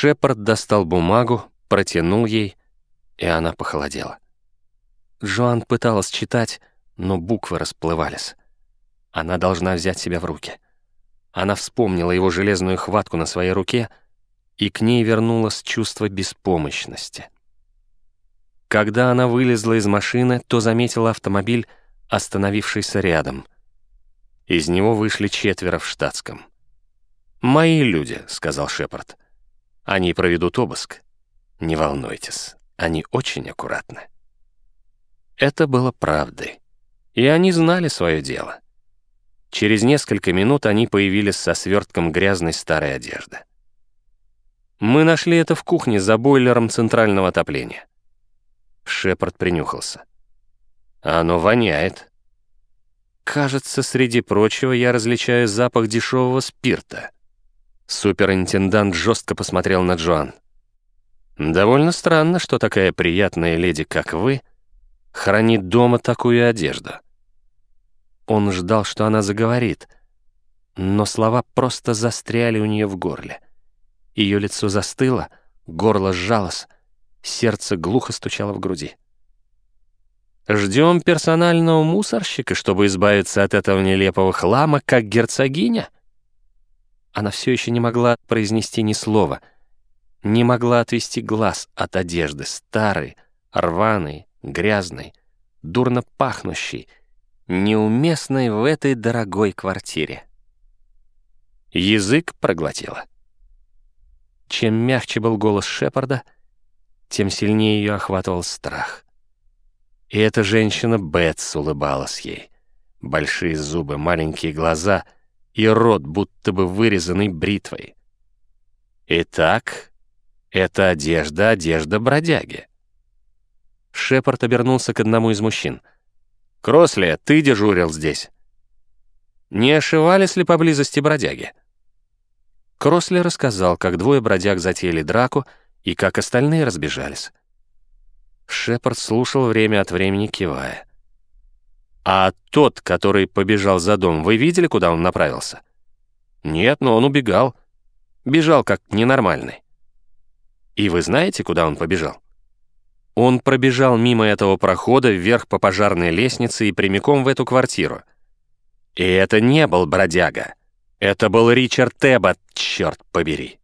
Шепард достал бумагу, протянул ей, и она похолодела. Джоан пыталась читать, но буквы расплывались. Она должна взять себя в руки. Она вспомнила его железную хватку на своей руке, и к ней вернулось чувство беспомощности. Когда она вылезла из машины, то заметила автомобиль, остановившийся рядом. Из него вышли четверо в штатском. «Мои люди», — сказал Шепард. «Они проведут обыск. Не волнуйтесь, они очень аккуратны». Это было правдой. И они знали свое дело. Через несколько минут они появились со свертком грязной старой одежды. Мы нашли это в кухне за бойлером центрального отопления. Шепард принюхался. Оно воняет. Кажется, среди прочего я различаю запах дешевого спирта. Суперинтендант жестко посмотрел на Джоан. Довольно странно, что такая приятная леди, как вы, хранит дома такую одежду. Он ждал, что она заговорит, но слова просто застряли у нее в горле. Ее лицо застыло, горло сжалось, сердце глухо стучало в груди. «Ждем персонального мусорщика, чтобы избавиться от этого нелепого хлама, как герцогиня?» Она все еще не могла произнести ни слова, не могла отвести глаз от одежды, старой, рваной, грязной, дурно пахнущей, неуместной в этой дорогой квартире. Язык проглотила. Чем мягче был голос Шепарда, тем сильнее ее охватывал страх. И эта женщина Бетс улыбалась ей. Большие зубы, маленькие глаза и рот, будто бы вырезанный бритвой. Итак, это одежда, одежда бродяги. Шепард обернулся к одному из мужчин. «Кросли, ты дежурил здесь?» «Не ошивались ли поблизости бродяги?» Кросли рассказал, как двое бродяг затеяли драку и как остальные разбежались. Шепард слушал время от времени, кивая. «А тот, который побежал за дом, вы видели, куда он направился?» «Нет, но он убегал. Бежал как ненормальный». «И вы знаете, куда он побежал?» Он пробежал мимо этого прохода вверх по пожарной лестнице и прямиком в эту квартиру. И это не был бродяга. Это был Ричард Эббот, черт побери.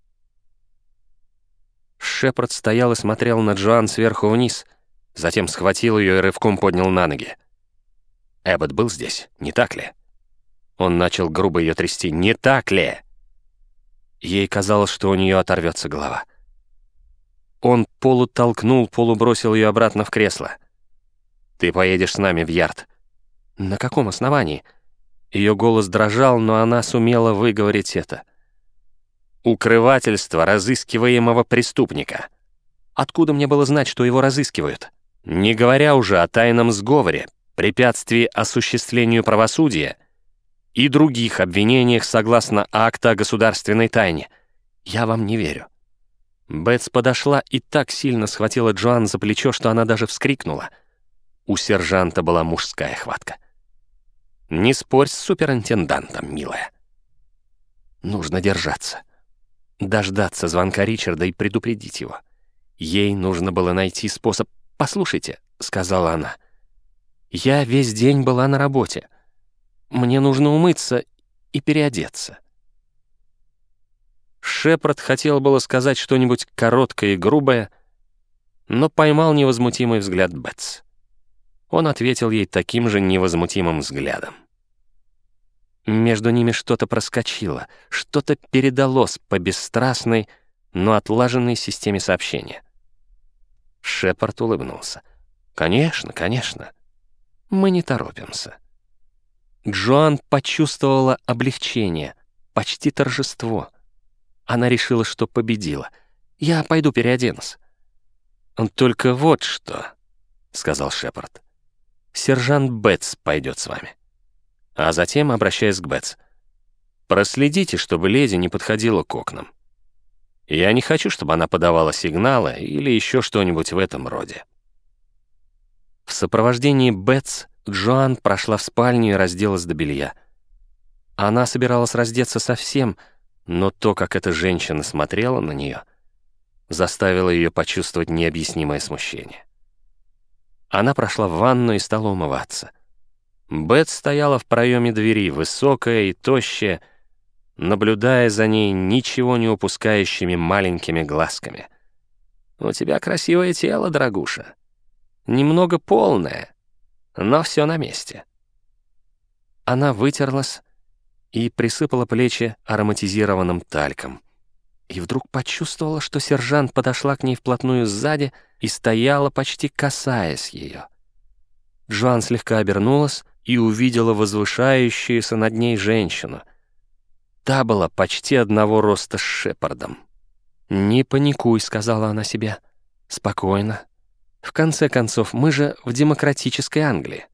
Шепард стоял и смотрел на Джоан сверху вниз, затем схватил ее и рывком поднял на ноги. Эббот был здесь, не так ли? Он начал грубо ее трясти. «Не так ли?» Ей казалось, что у нее оторвется голова. Он полутолкнул, полубросил ее обратно в кресло. «Ты поедешь с нами в Ярд». «На каком основании?» Ее голос дрожал, но она сумела выговорить это. «Укрывательство разыскиваемого преступника». Откуда мне было знать, что его разыскивают? Не говоря уже о тайном сговоре, препятствии осуществлению правосудия и других обвинениях согласно акта о государственной тайне. Я вам не верю. Бетс подошла и так сильно схватила Джоан за плечо, что она даже вскрикнула. У сержанта была мужская хватка. «Не спорь с суперинтендантом, милая. Нужно держаться. Дождаться звонка Ричарда и предупредить его. Ей нужно было найти способ... «Послушайте», — сказала она, — «я весь день была на работе. Мне нужно умыться и переодеться. Шепард хотел было сказать что-нибудь короткое и грубое, но поймал невозмутимый взгляд Бетс. Он ответил ей таким же невозмутимым взглядом. Между ними что-то проскочило, что-то передалось по бесстрастной, но отлаженной системе сообщения. Шепард улыбнулся. «Конечно, конечно. Мы не торопимся». Джоан почувствовала облегчение, почти торжество. Она решила, что победила. «Я пойду переоденусь». «Только вот что», — сказал Шепард. «Сержант Бетс пойдет с вами». А затем, обращаясь к Бетс, «Проследите, чтобы леди не подходила к окнам. Я не хочу, чтобы она подавала сигналы или еще что-нибудь в этом роде». В сопровождении Бетс Джоан прошла в спальню и разделась до белья. Она собиралась раздеться совсем, — но то, как эта женщина смотрела на нее, заставило ее почувствовать необъяснимое смущение. Она прошла в ванну и стала умываться. Бет стояла в проеме двери, высокая и тощая, наблюдая за ней ничего не упускающими маленькими глазками. «У тебя красивое тело, дорогуша. Немного полное, но все на месте». Она вытерлась и присыпала плечи ароматизированным тальком. И вдруг почувствовала, что сержант подошла к ней вплотную сзади и стояла, почти касаясь ее. Джоан слегка обернулась и увидела возвышающуюся над ней женщину. Та была почти одного роста с Шепардом. «Не паникуй», — сказала она себе. «Спокойно. В конце концов, мы же в демократической Англии».